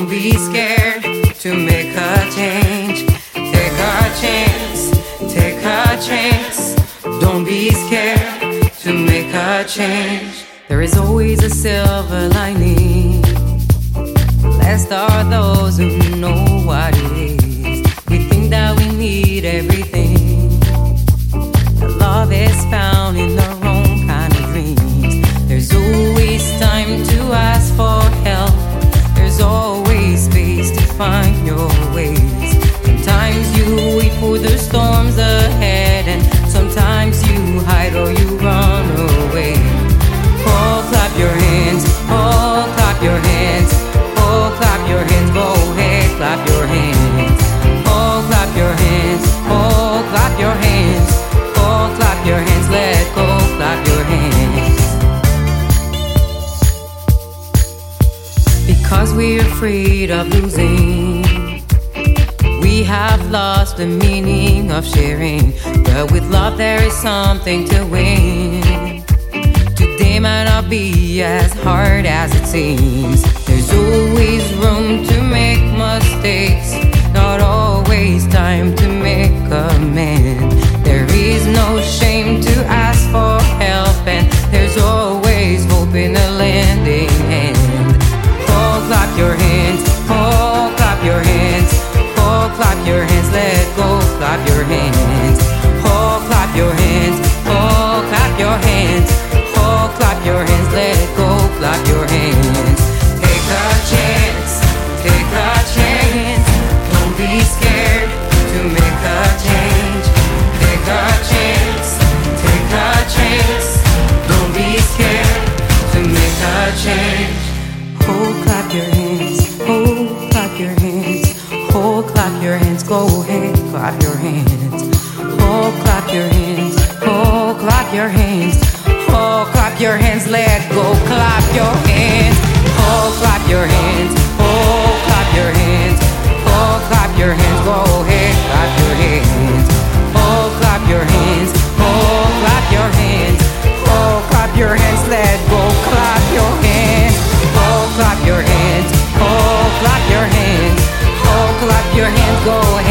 Don't be scared to make a change. Take a chance, take a chance. Don't be scared to make a change. There is always a silver lining. Blessed are those who know what it is. We think that we need everything. The love is found in the Because we're afraid of losing. We have lost the meaning of sharing. But with love, there is something to win. Today might not be as hard as it seems. There's always room to make mistakes, hands. Go ahead, clap your hands. Oh, clap your hands. Oh, clap your hands. Oh, clap your hands. Let go, clap your hands. go